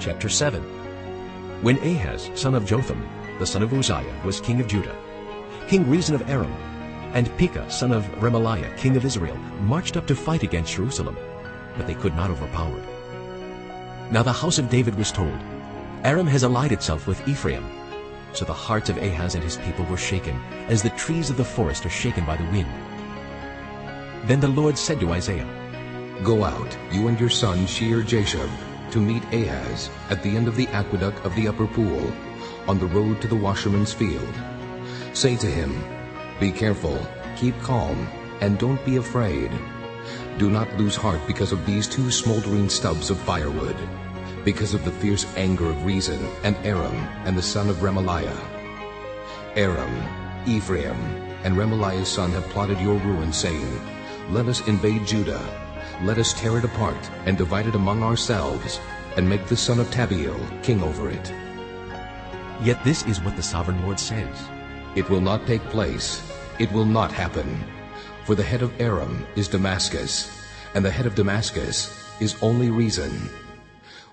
Chapter 7 When Ahaz, son of Jotham, the son of Uzziah, was king of Judah, King Rezin of Aram, and Pekah, son of Remaliah, king of Israel, marched up to fight against Jerusalem, but they could not overpower it. Now the house of David was told, Aram has allied itself with Ephraim. So the hearts of Ahaz and his people were shaken, as the trees of the forest are shaken by the wind. Then the Lord said to Isaiah, Go out, you and your son Shear-Jashub, to meet Ahaz at the end of the aqueduct of the upper pool, on the road to the washerman's field. Say to him, Be careful, keep calm, and don't be afraid. Do not lose heart because of these two smoldering stubs of firewood, because of the fierce anger of Rezin and Aram and the son of Remaliah. Aram, Ephraim, and Remaliah's son have plotted your ruin, saying, Let us invade Judah. Let us tear it apart and divide it among ourselves, and make the son of Tabeel king over it. Yet this is what the sovereign Lord says. It will not take place. It will not happen. For the head of Aram is Damascus, and the head of Damascus is only Rezin.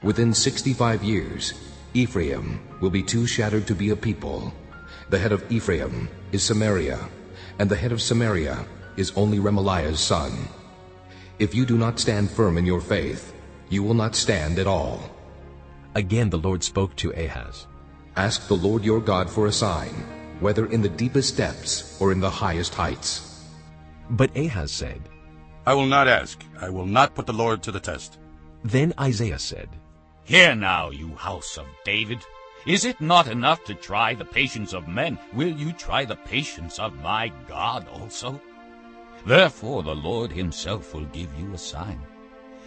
Within sixty-five years, Ephraim will be too shattered to be a people. The head of Ephraim is Samaria, and the head of Samaria is only Remaliah's son. If you do not stand firm in your faith, you will not stand at all. Again the Lord spoke to Ahaz. Ask the Lord your God for a sign, whether in the deepest depths or in the highest heights. But Ahaz said, I will not ask. I will not put the Lord to the test. Then Isaiah said, Hear now, you house of David. Is it not enough to try the patience of men? Will you try the patience of my God also? Therefore the Lord himself will give you a sign.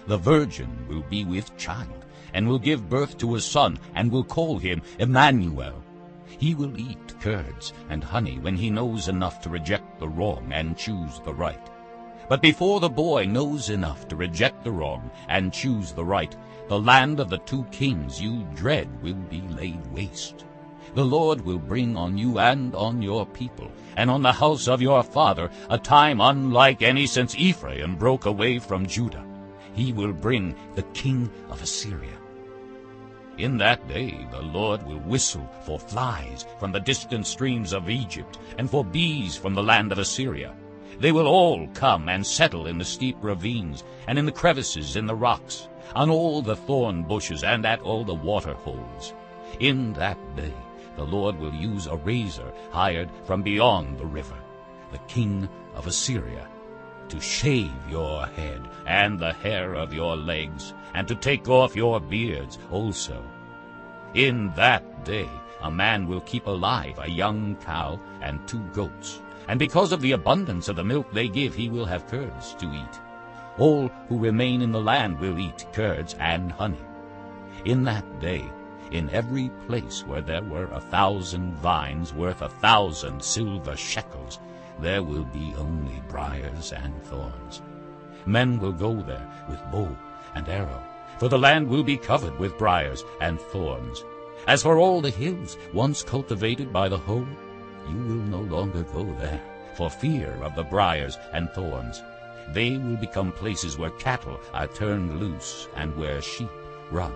The virgin will be with child, and will give birth to a son, and will call him Emmanuel. He will eat curds and honey when he knows enough to reject the wrong and choose the right. But before the boy knows enough to reject the wrong and choose the right, the land of the two kings you dread will be laid waste. The Lord will bring on you and on your people, and on the house of your father, a time unlike any since Ephraim broke away from Judah. He will bring the king of Assyria. In that day the Lord will whistle for flies from the distant streams of Egypt, and for bees from the land of Assyria. They will all come and settle in the steep ravines, and in the crevices in the rocks, on all the thorn bushes, and at all the water holes. In that day the Lord will use a razor hired from beyond the river, the king of Assyria, to shave your head and the hair of your legs, and to take off your beards also. In that day a man will keep alive a young cow and two goats, and because of the abundance of the milk they give he will have curds to eat. All who remain in the land will eat curds and honey. In that day, in every place where there were a thousand vines worth a thousand silver shekels, there will be only briars and thorns. Men will go there with bow and arrow, for the land will be covered with briars and thorns. As for all the hills once cultivated by the hoe, you will no longer go there, for fear of the briars and thorns. They will become places where cattle are turned loose and where sheep run.